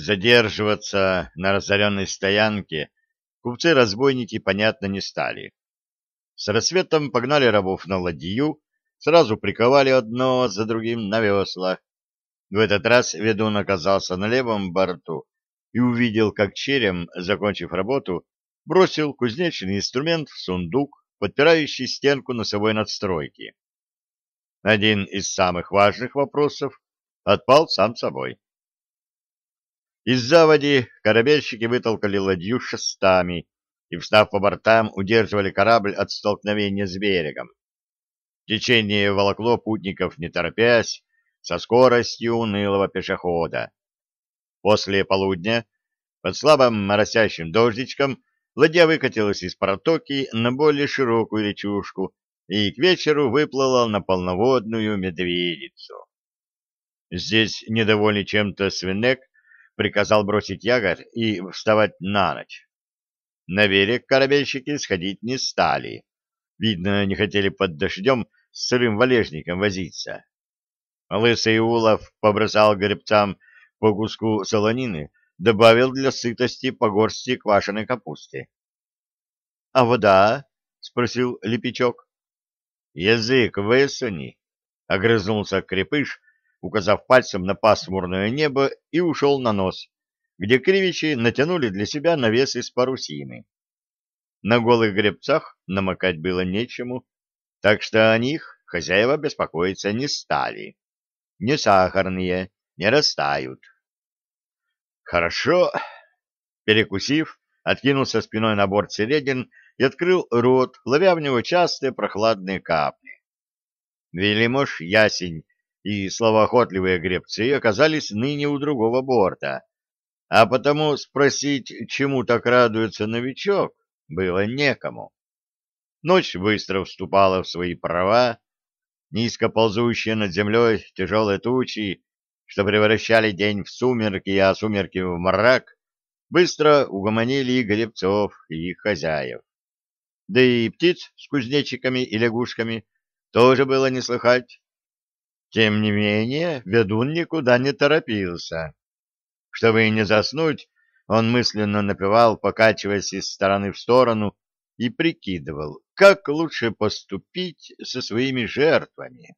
Задерживаться на разоренной стоянке купцы-разбойники, понятно, не стали. С рассветом погнали рабов на ладью, сразу приковали одно за другим на весла. В этот раз ведун оказался на левом борту и увидел, как черем, закончив работу, бросил кузнечный инструмент в сундук, подпирающий стенку носовой надстройки. Один из самых важных вопросов отпал сам собой. Из заводи корабельщики вытолкали ладью шестами и, встав по бортам, удерживали корабль от столкновения с берегом. Течение волокло путников, не торопясь, со скоростью унылого пешехода. После полудня, под слабым моросящим дождичком, ладья выкатилась из протоки на более широкую речушку и к вечеру выплыла на полноводную медведицу. Здесь, недовольный чем-то свинек, приказал бросить якорь и вставать на ночь. На берег корабельщики сходить не стали. Видно, не хотели под дождем с сырым валежником возиться. Лысый Улов побросал гребцам по куску солонины, добавил для сытости по горсти квашеной капусты. — А вода? — спросил Лепечок. — Язык высуни, — огрызнулся крепыш, указав пальцем на пасмурное небо, и ушел на нос, где кривичи натянули для себя навес из парусины. На голых гребцах намокать было нечему, так что о них хозяева беспокоиться не стали. Не сахарные, не растают. Хорошо. Перекусив, откинулся спиной на борт середин и открыл рот, ловя в него частые прохладные капли. Велимош ясень и словоохотливые гребцы оказались ныне у другого борта, а потому спросить, чему так радуется новичок, было некому. Ночь быстро вступала в свои права, низко ползущие над землей тяжелые тучи, что превращали день в сумерки, а сумерки в мрак, быстро угомонили и гребцов, и их хозяев. Да и птиц с кузнечиками и лягушками тоже было не слыхать. Тем не менее, ведун никуда не торопился. Чтобы не заснуть, он мысленно напевал, покачиваясь из стороны в сторону, и прикидывал, как лучше поступить со своими жертвами.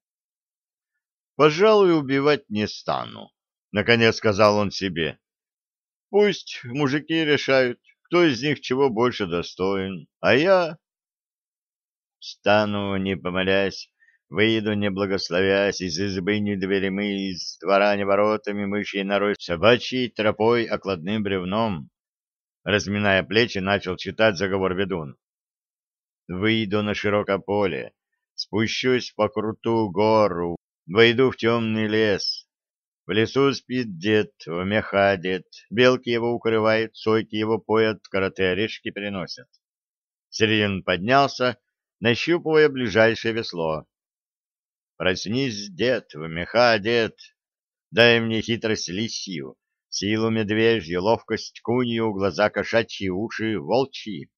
«Пожалуй, убивать не стану», — наконец сказал он себе. «Пусть мужики решают, кто из них чего больше достоин, а я...» «Стану, не помолясь, Выйду, не благословясь, из избы не двери мы, из двора не воротами, мышьей норой, собачьей тропой, окладным бревном. Разминая плечи, начал читать заговор ведун. Выйду на широкое поле, спущусь по крутую гору, войду в темный лес. В лесу спит дед, в меха одет, белки его укрывает, сойки его поят, короты орешки приносят. Сирен поднялся, нащупывая ближайшее весло. Проснись, дед, в меха одет, дай мне хитрость лисью, силу медвежью, ловкость кунью, глаза кошачьи, уши волчьи.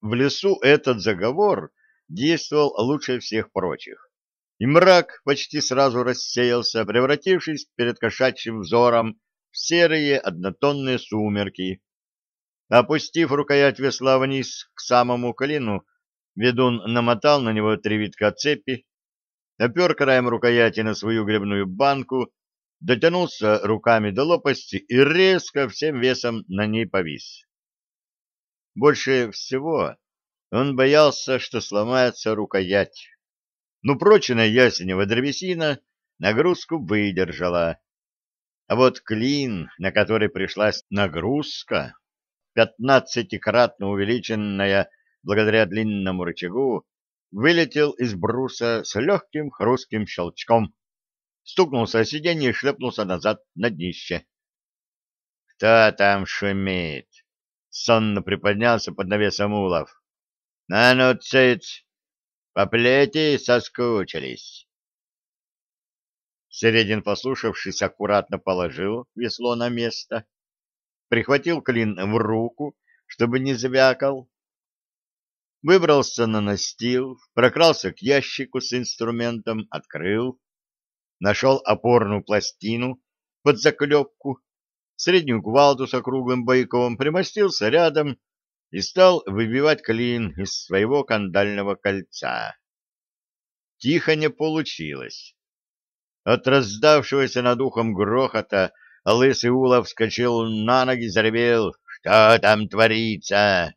В лесу этот заговор действовал лучше всех прочих, и мрак почти сразу рассеялся, превратившись перед кошачьим взором в серые однотонные сумерки. Опустив рукоять весла вниз к самому колину, ведун намотал на него три витка цепи, опер краем рукояти на свою гребную банку, дотянулся руками до лопасти и резко всем весом на ней повис. Больше всего он боялся, что сломается рукоять. Но прочная ясенева древесина нагрузку выдержала. А вот клин, на который пришлась нагрузка, пятнадцатикратно увеличенная благодаря длинному рычагу, вылетел из бруса с легким хрустким щелчком, стукнулся о сиденье и шлепнулся назад на днище. — Кто там шумит? — сонно приподнялся под навесом улов. — На ну, цыц! По плети соскучились. Середин, послушавшись, аккуратно положил весло на место, прихватил клин в руку, чтобы не звякал, выбрался на настил, прокрался к ящику с инструментом, открыл, нашел опорную пластину под заклепку, среднюю кувалду с округлым бойком, примостился рядом и стал выбивать клин из своего кандального кольца. Тихо не получилось. От раздавшегося над ухом грохота лысый Улов вскочил на ноги, заревел «Что там творится?»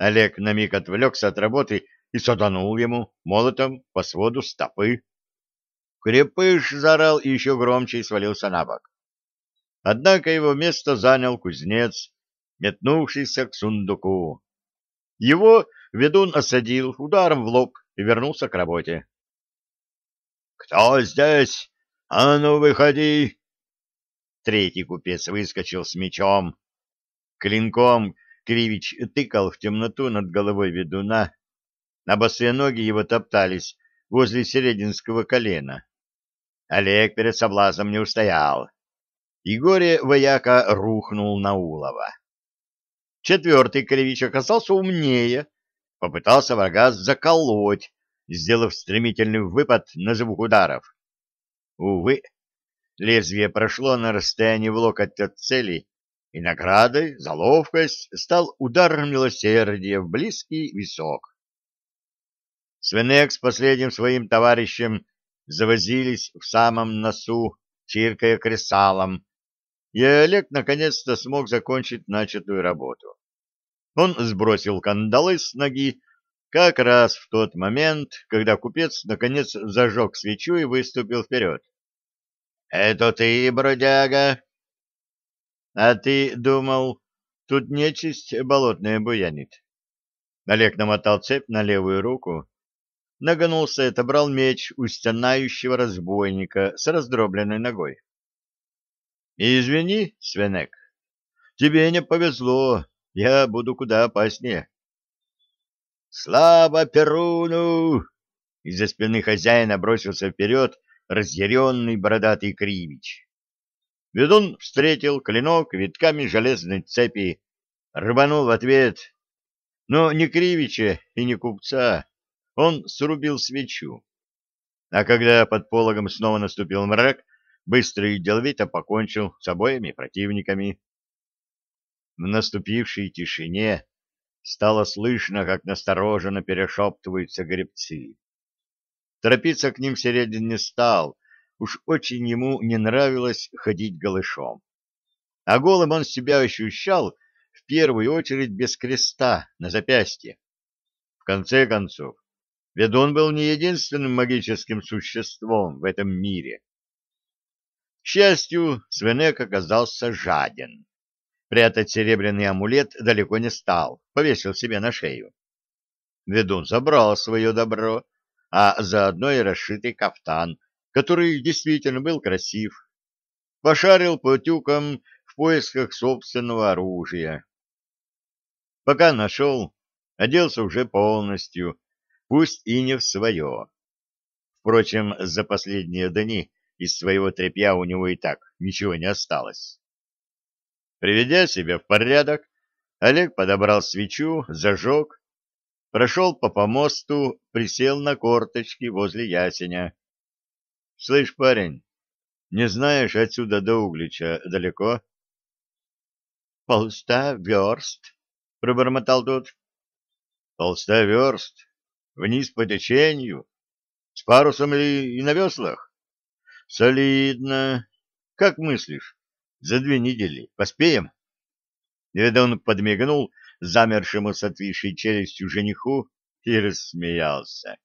Олег на миг отвлекся от работы и саданул ему молотом по своду стопы. Крепыш заорал еще громче и свалился на бок. Однако его место занял кузнец, метнувшийся к сундуку. Его ведун осадил ударом в лоб и вернулся к работе. — Кто здесь? А ну, выходи! Третий купец выскочил с мечом. Клинком Кривич тыкал в темноту над головой ведуна, а босые ноги его топтались возле серединского колена. Олег перед соблазном не устоял. И горе вояка рухнул на улова. Четвертый Кривич оказался умнее, попытался врага заколоть, сделав стремительный выпад на звук ударов. Увы, лезвие прошло на расстоянии в локоть от цели, и наградой за ловкость стал удар милосердия в близкий висок. Свенек с последним своим товарищем завозились в самом носу, чиркая кресалом, и Олег наконец-то смог закончить начатую работу. Он сбросил кандалы с ноги как раз в тот момент, когда купец наконец зажег свечу и выступил вперед. — Это ты, бродяга? — А ты думал, тут нечисть болотная буянит? Олег намотал цепь на левую руку, нагнулся и отобрал меч у стенающего разбойника с раздробленной ногой. — Извини, Свенек, тебе не повезло, я буду куда опаснее. — Слава Перуну! Из-за спины хозяина бросился вперед разъяренный бородатый кривич. Ведун встретил клинок витками железной цепи, рыбанул в ответ, но не кривича и не купца, он срубил свечу. А когда под пологом снова наступил мрак, быстро и деловито покончил с обоими противниками. В наступившей тишине стало слышно, как настороженно перешептываются гребцы. Торопиться к ним Середин не стал, уж очень ему не нравилось ходить голышом. А голым он себя ощущал в первую очередь без креста на запястье. В конце концов, ведун был не единственным магическим существом в этом мире. К счастью, Свенек оказался жаден. Прятать серебряный амулет далеко не стал, повесил себе на шею. Ведун забрал свое добро, а заодно и расшитый кафтан, который действительно был красив. Пошарил по тюкам в поисках собственного оружия. Пока нашел, оделся уже полностью, пусть и не в свое. Впрочем, за последние дни из своего тряпья у него и так ничего не осталось. Приведя себя в порядок, Олег подобрал свечу, зажег прошел по помосту, присел на корточки возле ясеня. — Слышь, парень, не знаешь, отсюда до Углича далеко? — Полста верст, — пробормотал тот. — Полста верст? Вниз по течению? С парусом или и на веслах? — Солидно. Как мыслишь, за две недели поспеем? Ведун подмигнул замершему с отвисшей челюстью жениху и рассмеялся.